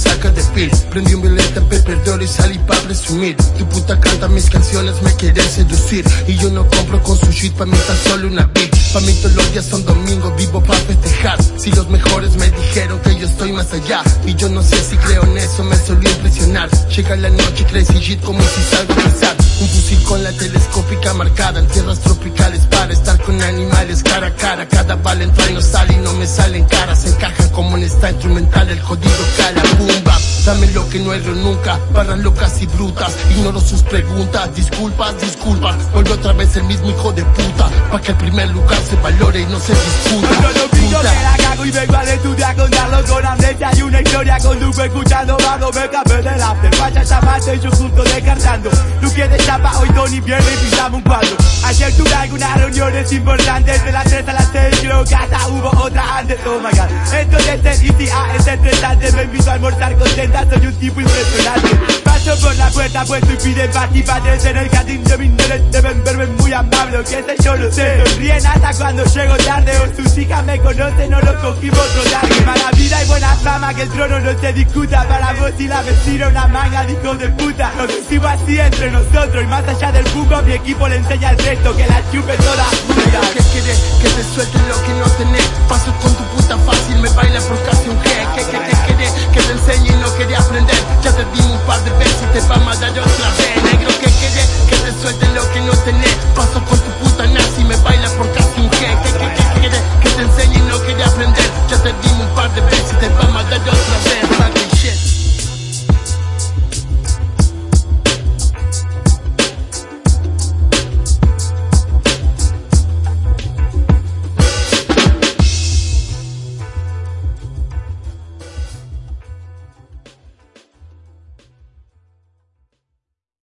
saca de pil. Prendí un violeta, perdón y salí para presumir. Tu puta canta mis canciones, me quiere seducir. Y yo no compro con su shit, pa' mí tan solo una beat. Pa' mí todos los días son domingos, vivo para festejar. Si los mejores me dijeron que yo estoy más allá. Y yo no sé si creo en eso, me solía impresionar. Llega la noche, crazy shit como si salgo pesar. Un fusil con la telescópica marcada en tierras tropicales para estar con animales cara a cara. Cada y no sale y no me salen caras. Encajan como en esta instrumental el jodido cala bumba. Dame lo que no erro nunca, para locas y brutas. Ignoro sus preguntas, disculpas, disculpas. Vuelve otra vez el mismo hijo de puta, para que el primer lugar se valore y no se discuta. Yo que la cago y vengo al estudio a contarlo con amnesia y una historia con Lupe escuchando vamos me cambié del after Vaya chamate y yo justo descartando. Tú quieres chapa hoy Tony viene y pisamos un cuadro Ayer tuve algunas reuniones importantes De las 3 a las 6 creo que hasta hubo otra antes. Oh my god. Esto de ser easy a es estresante Me invito a almorzar contenta soy un tipo impresionante. Paso por la puerta puesto y piden participantes En el jardín de mi interés. Deben verme muy amable Que sé yo lo sé. Sonríen hasta cuando llego tarde O sus hijas me conocen o lo cogimos tarde Mala vida y buena fama que el trono no se discuta. Para vos y la vecina una manga de hijos de puta. Lo decimos así entre nosotros Y más allá del fútbol mi equipo le enseña al resto Que la chupe toda. Puta ¿Qué quieres? Que te suelte lo que no tenés. Paso con tu puta pa' más dar otra vez. Negro que quede, que te suelten lo que no tenés.